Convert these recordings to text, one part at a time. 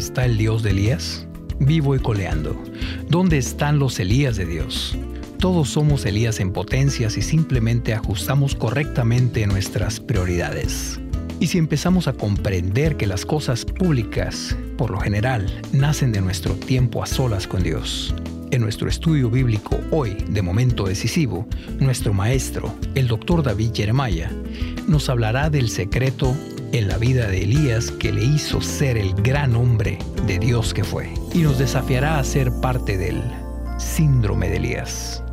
está el Dios de Elías? Vivo y coleando. ¿Dónde están los Elías de Dios? Todos somos Elías en potencias y simplemente ajustamos correctamente nuestras prioridades. Y si empezamos a comprender que las cosas públicas, por lo general, nacen de nuestro tiempo a solas con Dios, en nuestro estudio bíblico hoy de momento decisivo, nuestro maestro, el doctor David Jeremiah, nos hablará del secreto en la vida de Elías que le hizo ser el gran hombre de Dios que fue, y nos desafiará a ser parte del síndrome de Elías.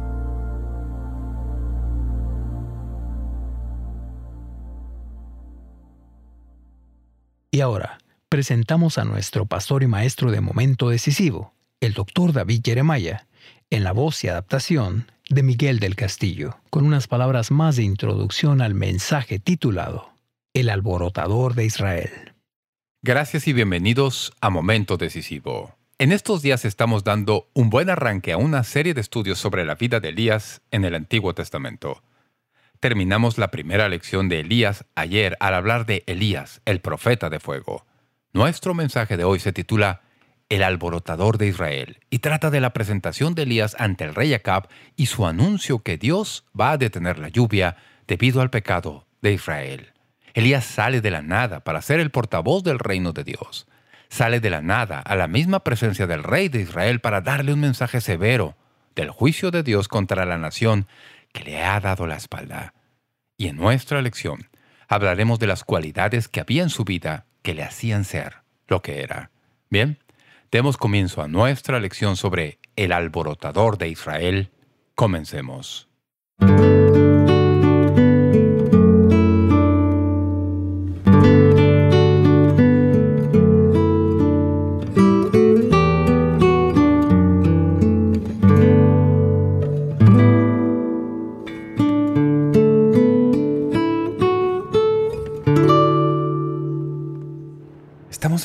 Y ahora, presentamos a nuestro pastor y maestro de momento decisivo, el doctor David Jeremiah, en la voz y adaptación de Miguel del Castillo, con unas palabras más de introducción al mensaje titulado El alborotador de Israel. Gracias y bienvenidos a Momento Decisivo. En estos días estamos dando un buen arranque a una serie de estudios sobre la vida de Elías en el Antiguo Testamento. Terminamos la primera lección de Elías ayer al hablar de Elías, el profeta de fuego. Nuestro mensaje de hoy se titula El alborotador de Israel y trata de la presentación de Elías ante el rey Acab y su anuncio que Dios va a detener la lluvia debido al pecado de Israel. Elías sale de la nada para ser el portavoz del reino de Dios. Sale de la nada a la misma presencia del rey de Israel para darle un mensaje severo del juicio de Dios contra la nación que le ha dado la espalda. Y en nuestra lección hablaremos de las cualidades que había en su vida que le hacían ser lo que era. Bien, demos comienzo a nuestra lección sobre el alborotador de Israel. Comencemos.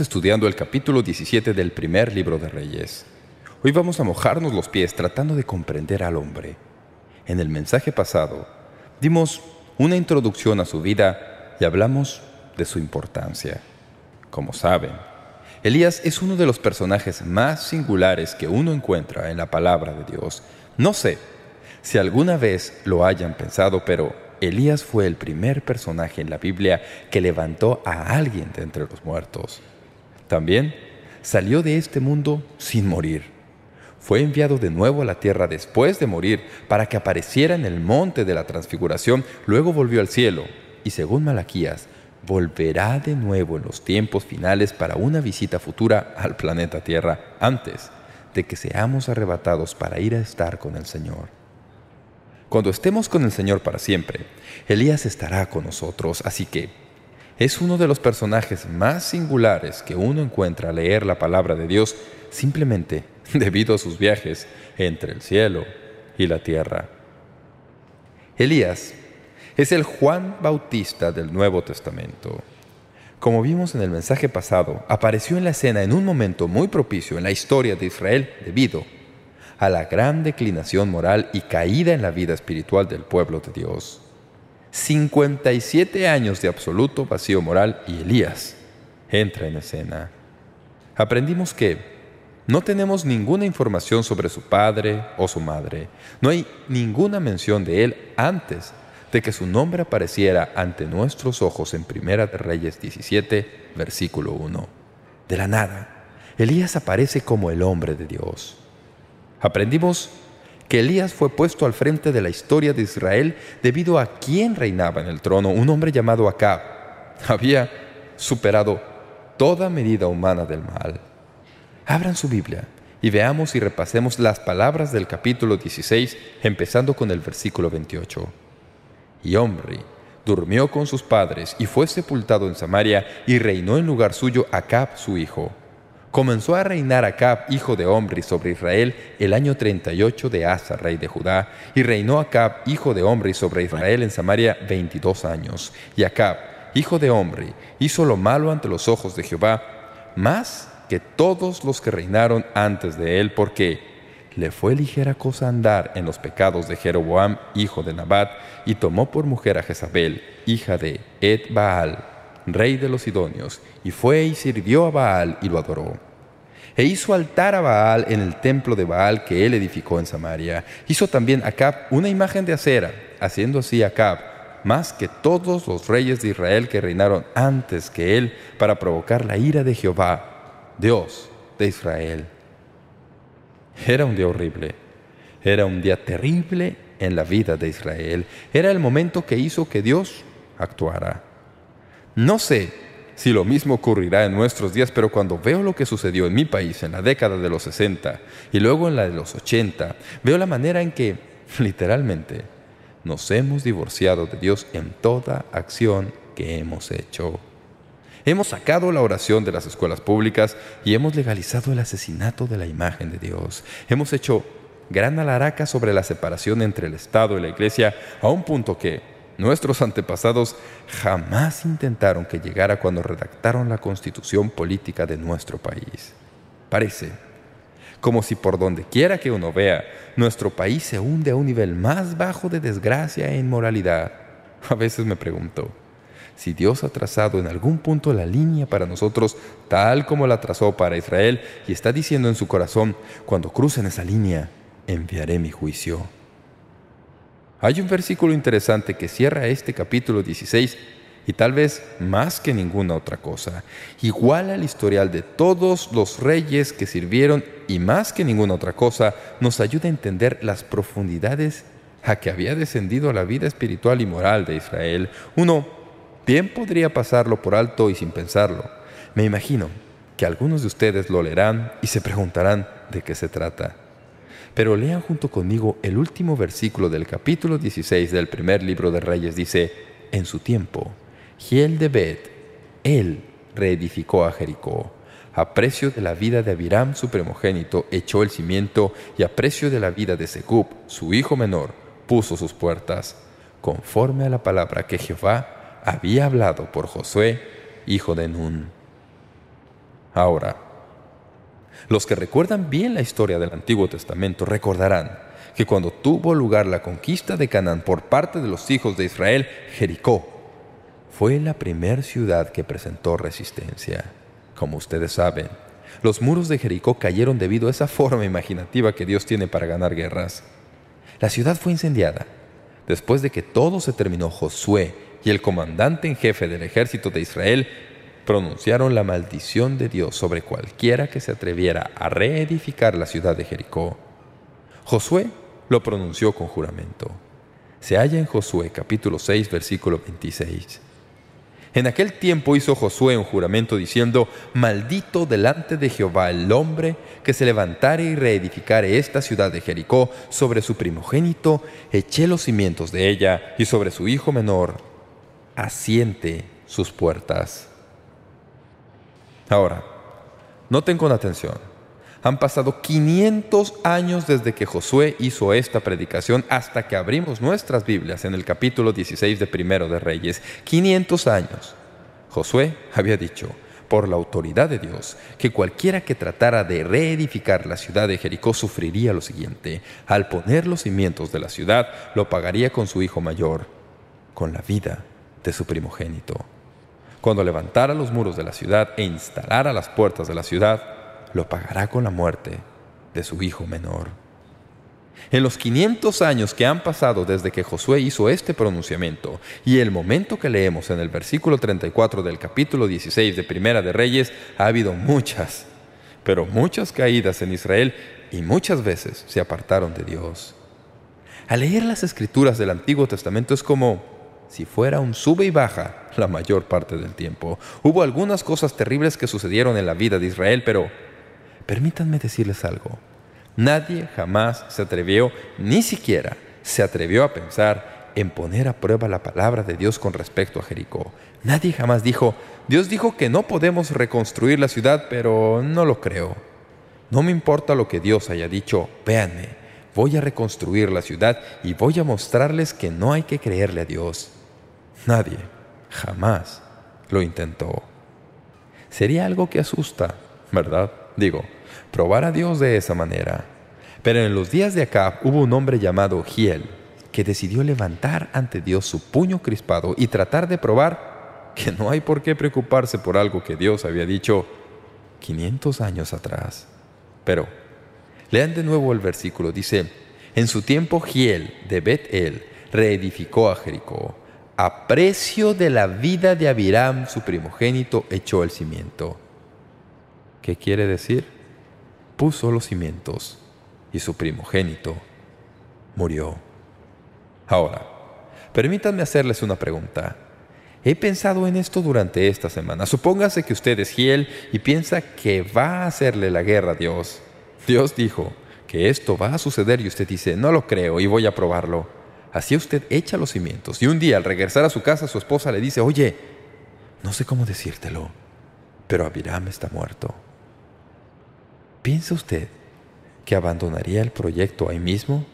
Estudiando el capítulo 17 del primer libro de Reyes. Hoy vamos a mojarnos los pies tratando de comprender al hombre. En el mensaje pasado, dimos una introducción a su vida y hablamos de su importancia. Como saben, Elías es uno de los personajes más singulares que uno encuentra en la palabra de Dios. No sé si alguna vez lo hayan pensado, pero Elías fue el primer personaje en la Biblia que levantó a alguien de entre los muertos. También salió de este mundo sin morir. Fue enviado de nuevo a la tierra después de morir para que apareciera en el monte de la transfiguración, luego volvió al cielo y según Malaquías, volverá de nuevo en los tiempos finales para una visita futura al planeta Tierra antes de que seamos arrebatados para ir a estar con el Señor. Cuando estemos con el Señor para siempre, Elías estará con nosotros, así que es uno de los personajes más singulares que uno encuentra al leer la palabra de Dios simplemente debido a sus viajes entre el cielo y la tierra. Elías es el Juan Bautista del Nuevo Testamento. Como vimos en el mensaje pasado, apareció en la escena en un momento muy propicio en la historia de Israel debido a la gran declinación moral y caída en la vida espiritual del pueblo de Dios. 57 años de absoluto vacío moral y Elías entra en escena. Aprendimos que no tenemos ninguna información sobre su padre o su madre. No hay ninguna mención de él antes de que su nombre apareciera ante nuestros ojos en Primera de Reyes 17, versículo 1. De la nada, Elías aparece como el hombre de Dios. Aprendimos que Elías fue puesto al frente de la historia de Israel debido a quien reinaba en el trono, un hombre llamado Acab. Había superado toda medida humana del mal. Abran su Biblia y veamos y repasemos las palabras del capítulo 16, empezando con el versículo 28. Y hombre durmió con sus padres y fue sepultado en Samaria y reinó en lugar suyo Acab su hijo. Comenzó a reinar Acab, hijo de Omri, sobre Israel el año 38 de Asa, rey de Judá, y reinó Acab, hijo de Omri, sobre Israel en Samaria 22 años. Y Acab, hijo de Omri, hizo lo malo ante los ojos de Jehová, más que todos los que reinaron antes de él, porque le fue ligera cosa andar en los pecados de Jeroboam, hijo de Nabat, y tomó por mujer a Jezabel, hija de Ed Baal, rey de los Sidonios, y fue y sirvió a Baal y lo adoró. E hizo altar a Baal en el templo de Baal que él edificó en Samaria. Hizo también Acab una imagen de acera, haciendo así Acab más que todos los reyes de Israel que reinaron antes que él para provocar la ira de Jehová, Dios de Israel. Era un día horrible. Era un día terrible en la vida de Israel. Era el momento que hizo que Dios actuara. No sé si lo mismo ocurrirá en nuestros días, pero cuando veo lo que sucedió en mi país en la década de los 60 y luego en la de los 80, veo la manera en que, literalmente, nos hemos divorciado de Dios en toda acción que hemos hecho. Hemos sacado la oración de las escuelas públicas y hemos legalizado el asesinato de la imagen de Dios. Hemos hecho gran alaraca sobre la separación entre el Estado y la Iglesia a un punto que nuestros antepasados jamás intentaron que llegara cuando redactaron la constitución política de nuestro país. Parece como si por donde quiera que uno vea, nuestro país se hunde a un nivel más bajo de desgracia e inmoralidad. A veces me pregunto, si Dios ha trazado en algún punto la línea para nosotros tal como la trazó para Israel y está diciendo en su corazón, cuando crucen esa línea, enviaré mi juicio. Hay un versículo interesante que cierra este capítulo 16 y tal vez más que ninguna otra cosa, igual al historial de todos los reyes que sirvieron y más que ninguna otra cosa, nos ayuda a entender las profundidades a que había descendido la vida espiritual y moral de Israel. Uno bien podría pasarlo por alto y sin pensarlo. Me imagino que algunos de ustedes lo leerán y se preguntarán de qué se trata. Pero lean junto conmigo el último versículo del capítulo 16 del primer libro de Reyes. Dice, en su tiempo, Giel de Bet, él reedificó a Jericó. A precio de la vida de Abiram, su primogénito, echó el cimiento, y a precio de la vida de Segub, su hijo menor, puso sus puertas, conforme a la palabra que Jehová había hablado por Josué, hijo de Nun. Ahora, los que recuerdan bien la historia del Antiguo Testamento recordarán que cuando tuvo lugar la conquista de Canaán por parte de los hijos de Israel, Jericó fue la primera ciudad que presentó resistencia. Como ustedes saben, los muros de Jericó cayeron debido a esa forma imaginativa que Dios tiene para ganar guerras. La ciudad fue incendiada. Después de que todo se terminó, Josué y el comandante en jefe del ejército de Israel pronunciaron la maldición de Dios sobre cualquiera que se atreviera a reedificar la ciudad de Jericó. Josué lo pronunció con juramento. Se halla en Josué capítulo 6 versículo 26. En aquel tiempo hizo Josué un juramento diciendo, «Maldito delante de Jehová el hombre que se levantare y reedificare esta ciudad de Jericó, sobre su primogénito eché los cimientos de ella, y sobre su hijo menor asiente sus puertas». Ahora, noten con atención. Han pasado 500 años desde que Josué hizo esta predicación hasta que abrimos nuestras Biblias en el capítulo 16 de Primero de Reyes. 500 años. Josué había dicho, por la autoridad de Dios, que cualquiera que tratara de reedificar la ciudad de Jericó sufriría lo siguiente. Al poner los cimientos de la ciudad, lo pagaría con su hijo mayor, con la vida de su primogénito. Cuando levantara los muros de la ciudad e instalara las puertas de la ciudad, lo pagará con la muerte de su hijo menor. En los 500 años que han pasado desde que Josué hizo este pronunciamiento y el momento que leemos en el versículo 34 del capítulo 16 de Primera de Reyes, ha habido muchas, pero muchas caídas en Israel y muchas veces se apartaron de Dios. Al leer las Escrituras del Antiguo Testamento es como si fuera un sube y baja la mayor parte del tiempo. Hubo algunas cosas terribles que sucedieron en la vida de Israel, pero Permítanme decirles algo. Nadie jamás se atrevió, ni siquiera se atrevió a pensar en poner a prueba la palabra de Dios con respecto a Jericó. Nadie jamás dijo, Dios dijo que no podemos reconstruir la ciudad, pero no lo creo. No me importa lo que Dios haya dicho, véanme, voy a reconstruir la ciudad y voy a mostrarles que no hay que creerle a Dios. Nadie, jamás, lo intentó. Sería algo que asusta, ¿verdad? Digo, probar a Dios de esa manera. Pero en los días de Acab hubo un hombre llamado Giel que decidió levantar ante Dios su puño crispado y tratar de probar que no hay por qué preocuparse por algo que Dios había dicho 500 años atrás. Pero, lean de nuevo el versículo, dice, En su tiempo Giel de Bet-El reedificó a Jericó. A precio de la vida de Abiram, su primogénito, echó el cimiento. ¿Qué quiere decir? Puso los cimientos y su primogénito murió. Ahora, permítanme hacerles una pregunta. He pensado en esto durante esta semana. Supóngase que usted es Giel y piensa que va a hacerle la guerra a Dios. Dios dijo que esto va a suceder y usted dice, no lo creo y voy a probarlo. Así usted echa los cimientos y un día al regresar a su casa su esposa le dice, oye, no sé cómo decírtelo, pero Abiram está muerto. ¿Piensa usted que abandonaría el proyecto ahí mismo?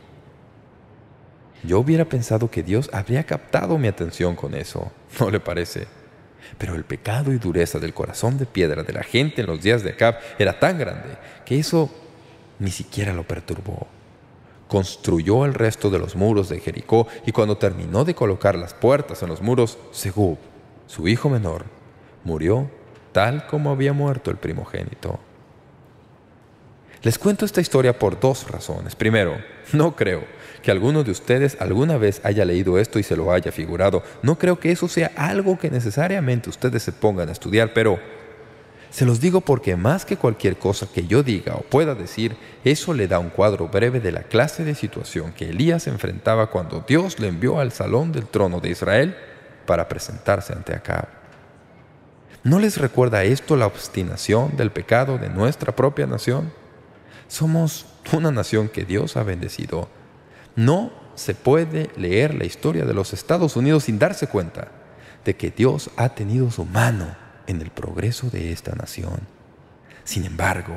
Yo hubiera pensado que Dios habría captado mi atención con eso, ¿no le parece? Pero el pecado y dureza del corazón de piedra de la gente en los días de Acab era tan grande que eso ni siquiera lo perturbó. Construyó el resto de los muros de Jericó y cuando terminó de colocar las puertas en los muros, Segub, su hijo menor, murió tal como había muerto el primogénito. Les cuento esta historia por dos razones. Primero, no creo que alguno de ustedes alguna vez haya leído esto y se lo haya figurado. No creo que eso sea algo que necesariamente ustedes se pongan a estudiar, pero se los digo porque más que cualquier cosa que yo diga o pueda decir, eso le da un cuadro breve de la clase de situación que Elías enfrentaba cuando Dios le envió al salón del trono de Israel para presentarse ante Acab. ¿No les recuerda esto la obstinación del pecado de nuestra propia nación? Somos una nación que Dios ha bendecido. No se puede leer la historia de los Estados Unidos sin darse cuenta de que Dios ha tenido su mano en el progreso de esta nación. Sin embargo,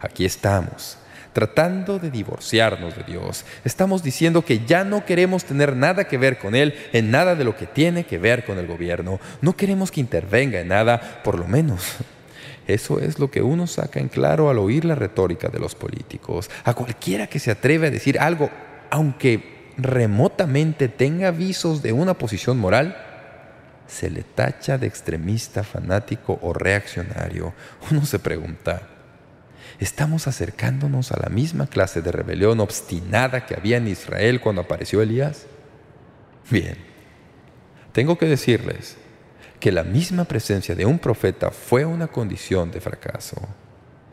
aquí estamos, tratando de divorciarnos de Dios. Estamos diciendo que ya no queremos tener nada que ver con Él en nada de lo que tiene que ver con el gobierno. No queremos que intervenga en nada, por lo menos eso es lo que uno saca en claro al oír la retórica de los políticos. A cualquiera que se atreve a decir algo, aunque remotamente tenga visos de una posición moral, se le tacha de extremista, fanático o reaccionario. Uno se pregunta, ¿estamos acercándonos a la misma clase de rebelión obstinada que había en Israel cuando apareció Elías? Bien, tengo que decirles que la misma presencia de un profeta fue una condición de fracaso.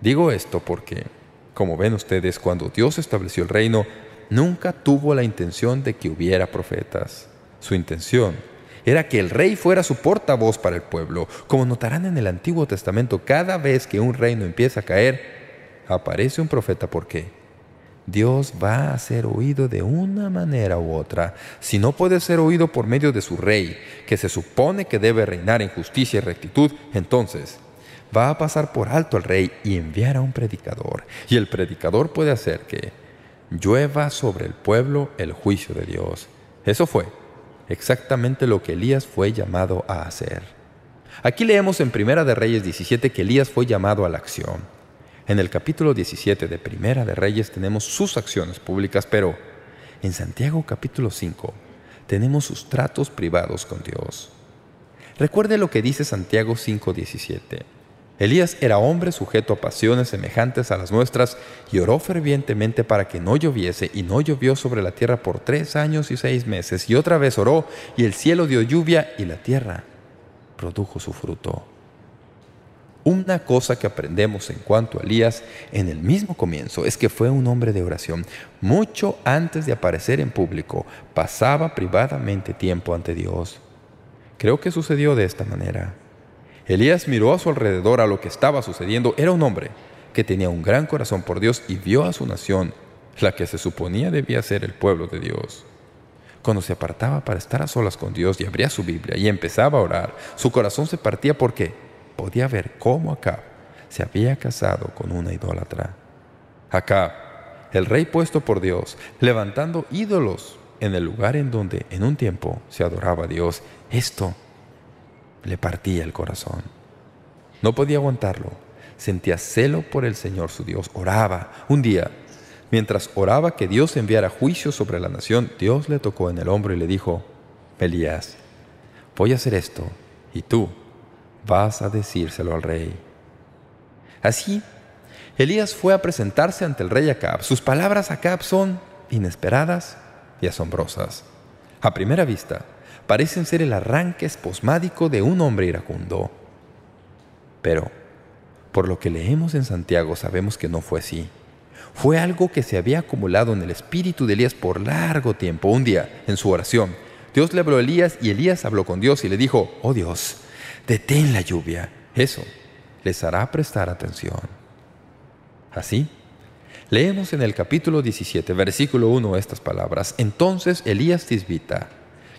Digo esto porque, como ven ustedes, cuando Dios estableció el reino, nunca tuvo la intención de que hubiera profetas. Su intención era que el rey fuera su portavoz para el pueblo. Como notarán en el Antiguo Testamento, cada vez que un reino empieza a caer, aparece un profeta. ¿Por qué? Dios va a ser oído de una manera u otra. Si no puede ser oído por medio de su rey, que se supone que debe reinar en justicia y rectitud, entonces va a pasar por alto al rey y enviar a un predicador. Y el predicador puede hacer que llueva sobre el pueblo el juicio de Dios. Eso fue exactamente lo que Elías fue llamado a hacer. Aquí leemos en Primera de Reyes 17 que Elías fue llamado a la acción. En el capítulo 17 de Primera de Reyes tenemos sus acciones públicas, pero en Santiago capítulo 5 tenemos sus tratos privados con Dios. Recuerde lo que dice Santiago 5.17. Elías era hombre sujeto a pasiones semejantes a las nuestras y oró fervientemente para que no lloviese y no llovió sobre la tierra por tres años y seis meses y otra vez oró y el cielo dio lluvia y la tierra produjo su fruto. Una cosa que aprendemos en cuanto a Elías en el mismo comienzo es que fue un hombre de oración. Mucho antes de aparecer en público, pasaba privadamente tiempo ante Dios. Creo que sucedió de esta manera. Elías miró a su alrededor a lo que estaba sucediendo. Era un hombre que tenía un gran corazón por Dios y vio a su nación, la que se suponía debía ser el pueblo de Dios. Cuando se apartaba para estar a solas con Dios y abría su Biblia y empezaba a orar, su corazón se partía porque podía ver cómo Acab se había casado con una idólatra. Acab, el rey puesto por Dios, levantando ídolos en el lugar en donde en un tiempo se adoraba a Dios, esto le partía el corazón. No podía aguantarlo. Sentía celo por el Señor su Dios. Oraba. Un día, mientras oraba que Dios enviara juicio sobre la nación, Dios le tocó en el hombro y le dijo, Elías, voy a hacer esto, y tú vas a decírselo al rey. Así, Elías fue a presentarse ante el rey Acab. Sus palabras a Acab son inesperadas y asombrosas. A primera vista, parecen ser el arranque esposmádico de un hombre iracundo. Pero, por lo que leemos en Santiago, sabemos que no fue así. Fue algo que se había acumulado en el espíritu de Elías por largo tiempo. Un día, en su oración, Dios le habló a Elías y Elías habló con Dios y le dijo, «Oh Dios, detén la lluvia». Eso les hará prestar atención. Así, leemos en el capítulo 17, versículo 1 estas palabras. Entonces Elías Tisbita,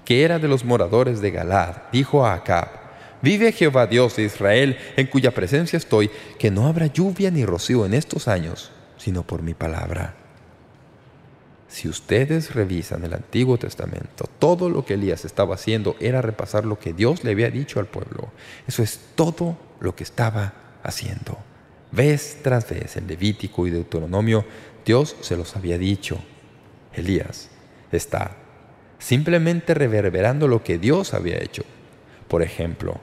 que era de los moradores de Galad, dijo a Acab, Vive Jehová Dios de Israel, en cuya presencia estoy, que no habrá lluvia ni rocío en estos años, sino por mi palabra. Si ustedes revisan el Antiguo Testamento, todo lo que Elías estaba haciendo era repasar lo que Dios le había dicho al pueblo. Eso es todo lo que estaba haciendo. Vez tras vez en Levítico y Deuteronomio, Dios se los había dicho. Elías está simplemente reverberando lo que Dios había hecho. Por ejemplo,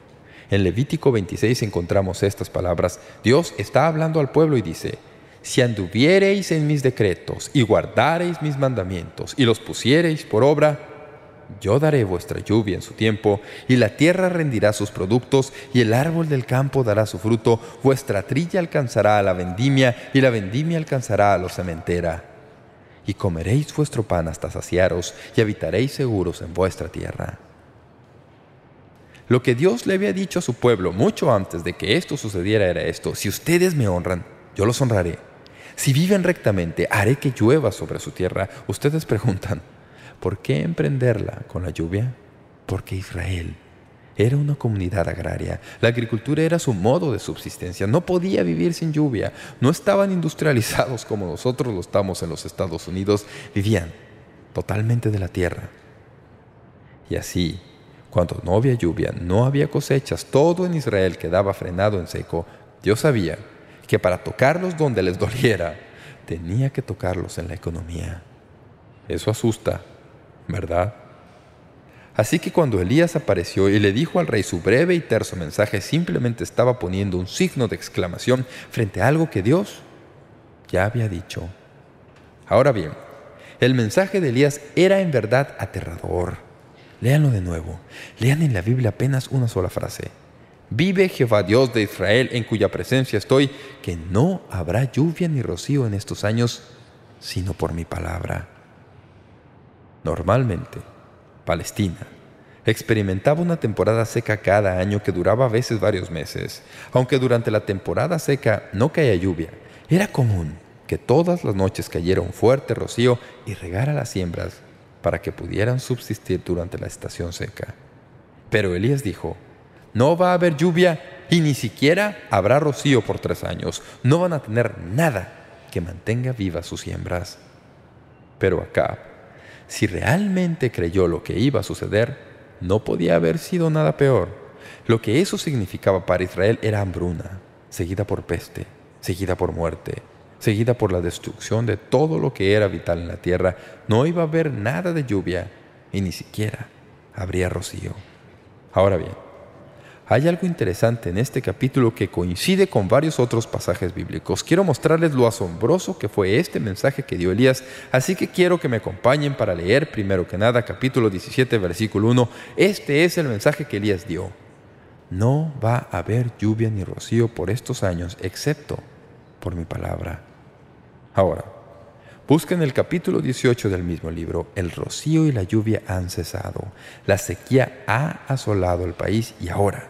en Levítico 26 encontramos estas palabras. Dios está hablando al pueblo y dice, «Si anduviereis en mis decretos y guardareis mis mandamientos y los pusiereis por obra, yo daré vuestra lluvia en su tiempo, y la tierra rendirá sus productos, y el árbol del campo dará su fruto, vuestra trilla alcanzará a la vendimia, y la vendimia alcanzará a la sementera y comeréis vuestro pan hasta saciaros, y habitaréis seguros en vuestra tierra. Lo que Dios le había dicho a su pueblo mucho antes de que esto sucediera era esto, si ustedes me honran, yo los honraré. Si viven rectamente, haré que llueva sobre su tierra. Ustedes preguntan, ¿por qué emprenderla con la lluvia? Porque Israel era una comunidad agraria. La agricultura era su modo de subsistencia. No podía vivir sin lluvia. No estaban industrializados como nosotros lo estamos en los Estados Unidos. Vivían totalmente de la tierra. Y así, cuando no había lluvia, no había cosechas, todo en Israel quedaba frenado en seco, Dios sabía que para tocarlos donde les doliera, tenía que tocarlos en la economía. Eso asusta, ¿verdad? Así que cuando Elías apareció y le dijo al rey su breve y terso mensaje, simplemente estaba poniendo un signo de exclamación frente a algo que Dios ya había dicho. Ahora bien, el mensaje de Elías era en verdad aterrador. Léanlo de nuevo. Lean en la Biblia apenas una sola frase. Vive Jehová Dios de Israel, en cuya presencia estoy, que no habrá lluvia ni rocío en estos años, sino por mi palabra. Normalmente, Palestina, experimentaba una temporada seca cada año que duraba a veces varios meses. Aunque durante la temporada seca no caía lluvia, era común que todas las noches cayera un fuerte rocío y regara las siembras para que pudieran subsistir durante la estación seca. Pero Elías dijo, no va a haber lluvia y ni siquiera habrá rocío por tres años. No van a tener nada que mantenga vivas sus siembras. Pero acá si realmente creyó lo que iba a suceder, no podía haber sido nada peor. Lo que eso significaba para Israel era hambruna, seguida por peste, seguida por muerte, seguida por la destrucción de todo lo que era vital en la tierra. No iba a haber nada de lluvia y ni siquiera habría rocío. Ahora bien, hay algo interesante en este capítulo que coincide con varios otros pasajes bíblicos. Quiero mostrarles lo asombroso que fue este mensaje que dio Elías, así que quiero que me acompañen para leer primero que nada capítulo 17, versículo 1. Este es el mensaje que Elías dio. No va a haber lluvia ni rocío por estos años, excepto por mi palabra. Ahora, busquen el capítulo 18 del mismo libro. El rocío y la lluvia han cesado. La sequía ha asolado el país y ahora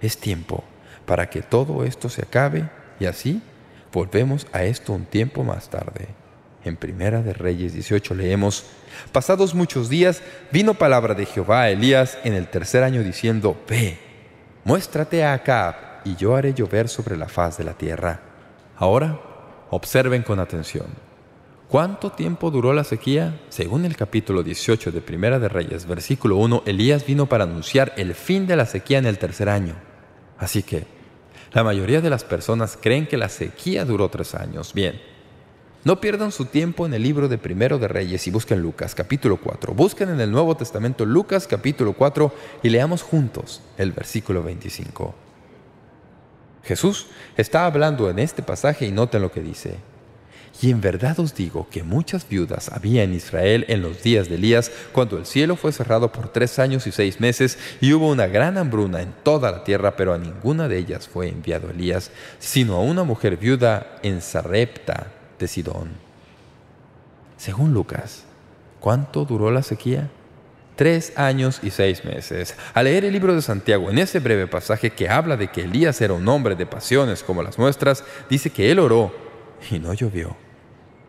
es tiempo para que todo esto se acabe y así volvemos a esto un tiempo más tarde. En Primera de Reyes 18 leemos, Pasados muchos días vino palabra de Jehová a Elías en el tercer año diciendo, Ve, muéstrate a Acab y yo haré llover sobre la faz de la tierra. Ahora observen con atención. ¿Cuánto tiempo duró la sequía? Según el capítulo 18 de Primera de Reyes, versículo 1, Elías vino para anunciar el fin de la sequía en el tercer año. Así que, la mayoría de las personas creen que la sequía duró tres años. Bien, no pierdan su tiempo en el libro de Primero de Reyes y busquen Lucas, capítulo 4. Busquen en el Nuevo Testamento Lucas, capítulo 4, y leamos juntos el versículo 25. Jesús está hablando en este pasaje y noten lo que dice. Y en verdad os digo que muchas viudas había en Israel en los días de Elías, cuando el cielo fue cerrado por tres años y seis meses, y hubo una gran hambruna en toda la tierra, pero a ninguna de ellas fue enviado Elías, sino a una mujer viuda en Sarepta de Sidón. Según Lucas, ¿cuánto duró la sequía? Tres años y seis meses. Al leer el libro de Santiago, en ese breve pasaje que habla de que Elías era un hombre de pasiones como las nuestras, dice que él oró y no llovió.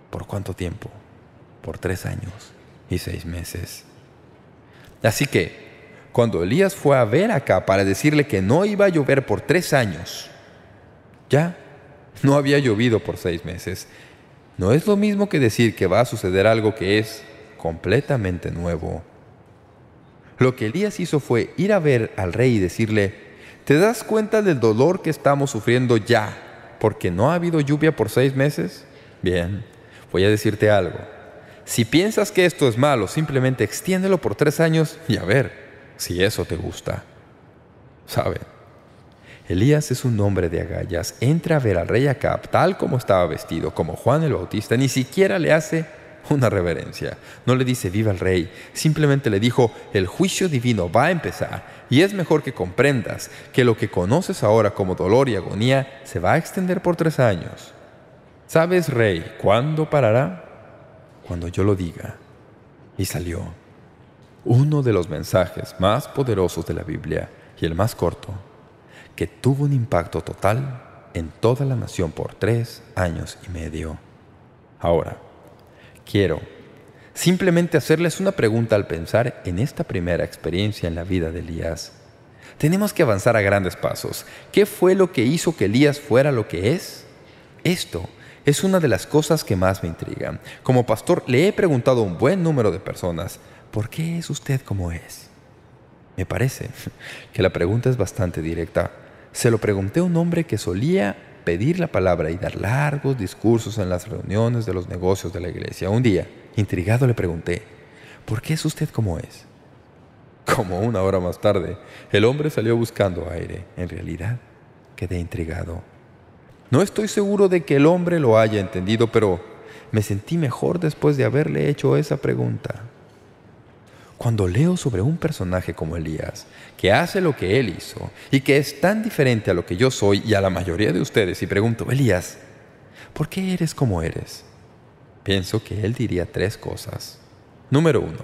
¿Por cuánto tiempo? Por tres años y seis meses. Así que, cuando Elías fue a ver acá para decirle que no iba a llover por tres años, ya no había llovido por seis meses. No es lo mismo que decir que va a suceder algo que es completamente nuevo. Lo que Elías hizo fue ir a ver al rey y decirle, ¿te das cuenta del dolor que estamos sufriendo ya porque no ha habido lluvia por seis meses? Bien, voy a decirte algo. Si piensas que esto es malo, simplemente extiéndelo por tres años y a ver si eso te gusta. ¿Saben? Elías es un hombre de agallas. Entra a ver al rey Acab tal como estaba vestido, como Juan el Bautista. Ni siquiera le hace una reverencia. No le dice viva el rey. Simplemente le dijo el juicio divino va a empezar y es mejor que comprendas que lo que conoces ahora como dolor y agonía se va a extender por tres años. ¿Sabes, rey, cuándo parará? Cuando yo lo diga. Y salió. Uno de los mensajes más poderosos de la Biblia y el más corto, que tuvo un impacto total en toda la nación por tres años y medio. Ahora, quiero simplemente hacerles una pregunta al pensar en esta primera experiencia en la vida de Elías. Tenemos que avanzar a grandes pasos. ¿Qué fue lo que hizo que Elías fuera lo que es? Esto es una de las cosas que más me intrigan. Como pastor le he preguntado a un buen número de personas, ¿por qué es usted como es? Me parece que la pregunta es bastante directa. Se lo pregunté a un hombre que solía pedir la palabra y dar largos discursos en las reuniones de los negocios de la iglesia. Un día, intrigado, le pregunté, ¿por qué es usted como es? Como una hora más tarde, el hombre salió buscando aire. En realidad, quedé intrigado. No estoy seguro de que el hombre lo haya entendido, pero me sentí mejor después de haberle hecho esa pregunta. Cuando leo sobre un personaje como Elías, que hace lo que él hizo y que es tan diferente a lo que yo soy y a la mayoría de ustedes, y pregunto, Elías, ¿por qué eres como eres? Pienso que él diría tres cosas. Número uno,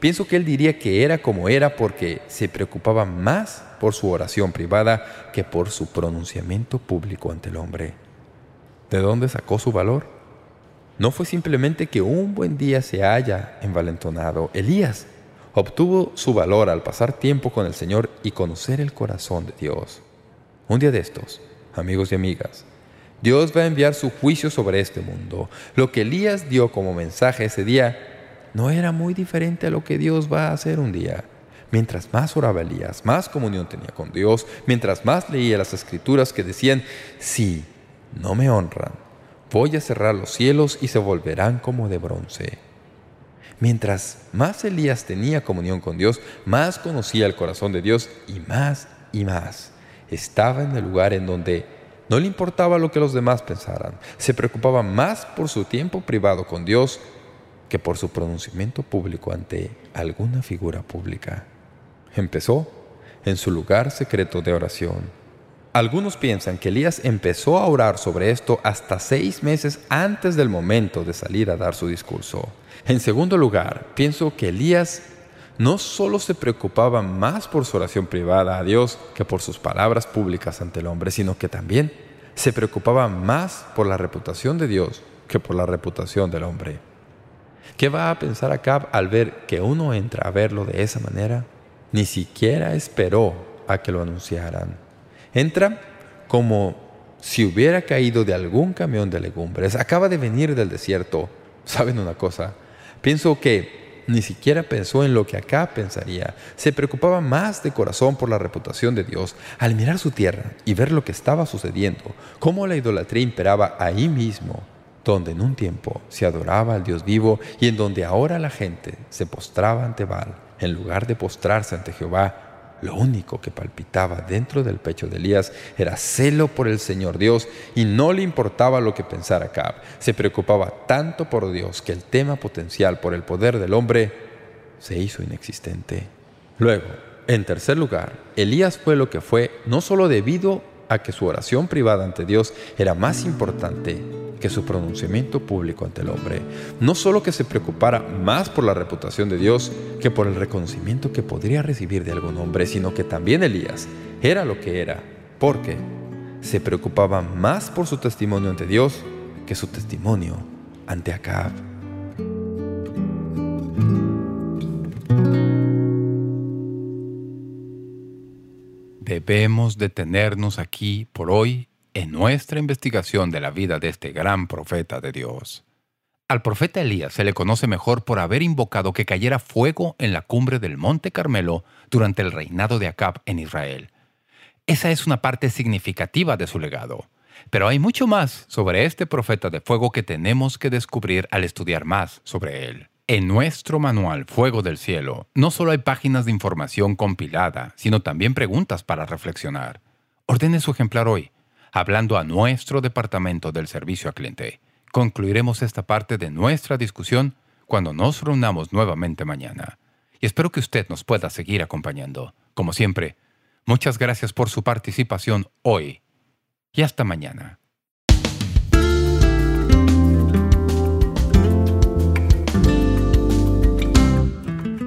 pienso que él diría que era como era porque se preocupaba más por su oración privada que por su pronunciamiento público ante el hombre. ¿De dónde sacó su valor? No fue simplemente que un buen día se haya envalentonado. Elías obtuvo su valor al pasar tiempo con el Señor y conocer el corazón de Dios. Un día de estos, amigos y amigas, Dios va a enviar su juicio sobre este mundo. Lo que Elías dio como mensaje ese día no era muy diferente a lo que Dios va a hacer un día. Mientras más oraba Elías, más comunión tenía con Dios, mientras más leía las Escrituras que decían, si no me honran, voy a cerrar los cielos y se volverán como de bronce. Mientras más Elías tenía comunión con Dios, más conocía el corazón de Dios y más y más. Estaba en el lugar en donde no le importaba lo que los demás pensaran. Se preocupaba más por su tiempo privado con Dios que por su pronunciamiento público ante alguna figura pública. Empezó en su lugar secreto de oración. Algunos piensan que Elías empezó a orar sobre esto hasta seis meses antes del momento de salir a dar su discurso. En segundo lugar, pienso que Elías no solo se preocupaba más por su oración privada a Dios que por sus palabras públicas ante el hombre, sino que también se preocupaba más por la reputación de Dios que por la reputación del hombre. ¿Qué va a pensar Acab al ver que uno entra a verlo de esa manera? Ni siquiera esperó a que lo anunciaran. Entra como si hubiera caído de algún camión de legumbres. Acaba de venir del desierto. ¿Saben una cosa? Pienso que ni siquiera pensó en lo que acá pensaría. Se preocupaba más de corazón por la reputación de Dios. Al mirar su tierra y ver lo que estaba sucediendo, cómo la idolatría imperaba ahí mismo, donde en un tiempo se adoraba al Dios vivo y en donde ahora la gente se postraba ante Baal, en lugar de postrarse ante Jehová, lo único que palpitaba dentro del pecho de Elías era celo por el Señor Dios y no le importaba lo que pensara Acab. Se preocupaba tanto por Dios que el tema potencial por el poder del hombre se hizo inexistente. Luego, en tercer lugar, Elías fue lo que fue no solo debido a que su oración privada ante Dios era más importante que su pronunciamiento público ante el hombre. No solo que se preocupara más por la reputación de Dios que por el reconocimiento que podría recibir de algún hombre, sino que también Elías era lo que era, porque se preocupaba más por su testimonio ante Dios que su testimonio ante Acab. Debemos detenernos aquí por hoy en nuestra investigación de la vida de este gran profeta de Dios. Al profeta Elías se le conoce mejor por haber invocado que cayera fuego en la cumbre del Monte Carmelo durante el reinado de Acab en Israel. Esa es una parte significativa de su legado. Pero hay mucho más sobre este profeta de fuego que tenemos que descubrir al estudiar más sobre él. En nuestro manual Fuego del Cielo no solo hay páginas de información compilada, sino también preguntas para reflexionar. Ordene su ejemplar hoy hablando a nuestro departamento del servicio al cliente. Concluiremos esta parte de nuestra discusión cuando nos reunamos nuevamente mañana. Y espero que usted nos pueda seguir acompañando. Como siempre, muchas gracias por su participación hoy. Y hasta mañana.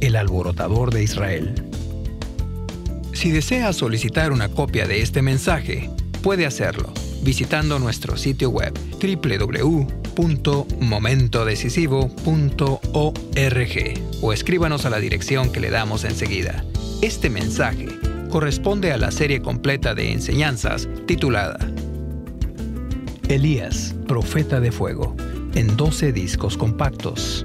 El alborotador de Israel. Si desea solicitar una copia de este mensaje, puede hacerlo visitando nuestro sitio web www.momentodecisivo.org o escríbanos a la dirección que le damos enseguida. Este mensaje corresponde a la serie completa de enseñanzas titulada Elías, Profeta de Fuego, en 12 discos compactos.